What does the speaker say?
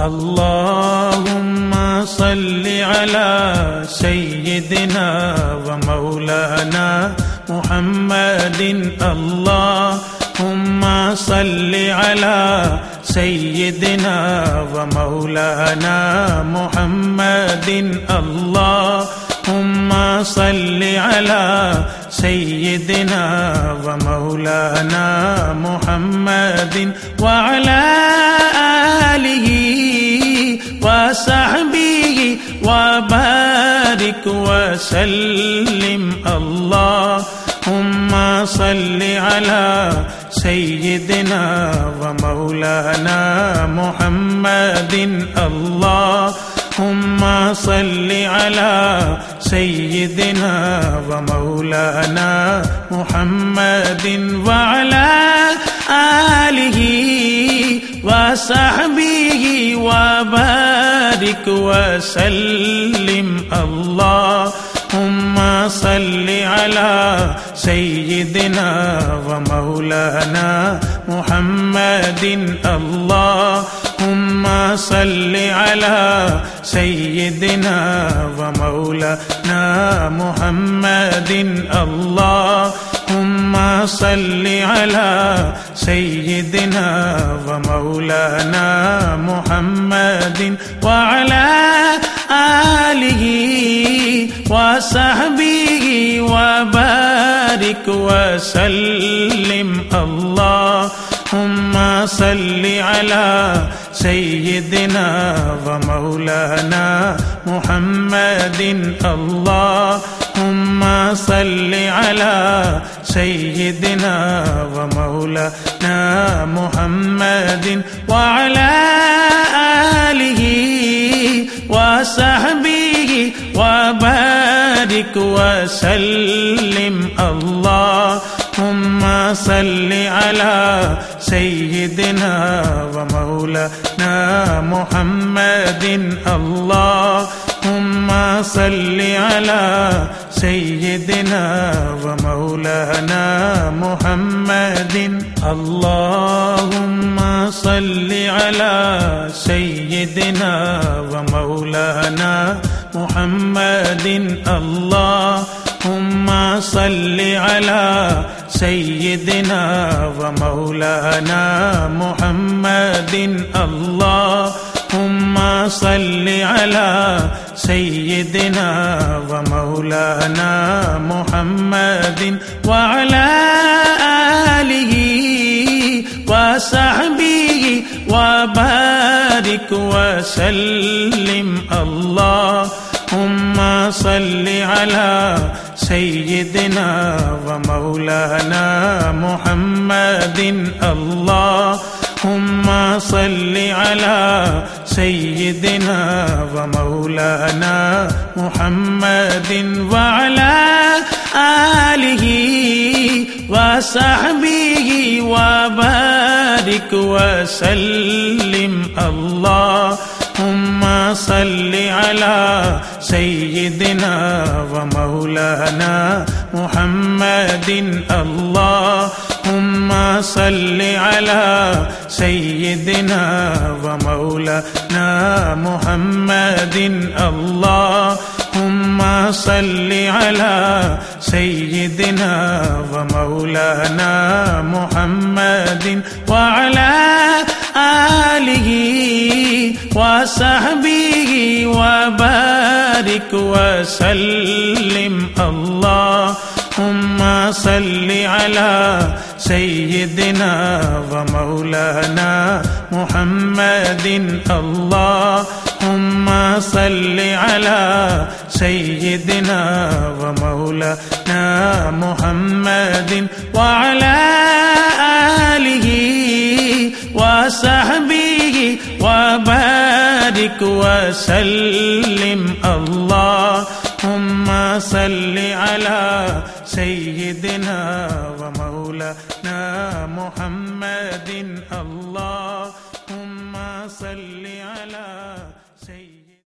اللهم صل على سيدنا ومولانا محمد. اللهم صل على سيدنا ومولانا محمد. اللهم صل على سيدنا ومولانا محمد. وعلى آله وصحبه وبارك وسلم اللهم صل على سيدنا ومولانا محمد اللهم صل على سيدنا ومولانا محمد وعلى آله وصحبه وبارك وسلم اللهم صل على سيدنا ومولانا محمد اللهم صل على سيدنا ومولانا محمد اللهم صل على سيدنا ومولانا محمد وعلى آله وصحبه وبارك وسلم. اللهم صل على سيدنا ومولانا محمد. اللهم صل على سيدنا ومولانا محمد وعلى آله وصحبه وبارك وسلم اللهم صل على سيدنا ومولانا محمد اللهم صل على سيدنا ومولانا محمد. اللهم صل على سيدنا ومولانا محمد. اللهم صل على سيدنا ومولانا محمد. اللهم صل على سيدنا ومولانا محمد وعلى آله وصحبه وبارك وسلم. اللهم صل على سيدنا ومولانا محمد. اللهم صل على سيدنا ومولانا محمد وعلى آله وصحبه وبارك وسلم. اللهم صل على سيدنا ومولانا محمد. اللهم صل على سيدنا ومولانا محمد. اللهم صل على سيدنا ومولانا محمد. وعلى آله وصحبه وبارك وسلم. اللهم صل على سيدنا ومولانا محمد اللهم صل على سيدنا ومولانا محمد وعلى آله وصحبه وبارك وسلم اللهم صل على سيدنا ومولانا محمد اللهم صل على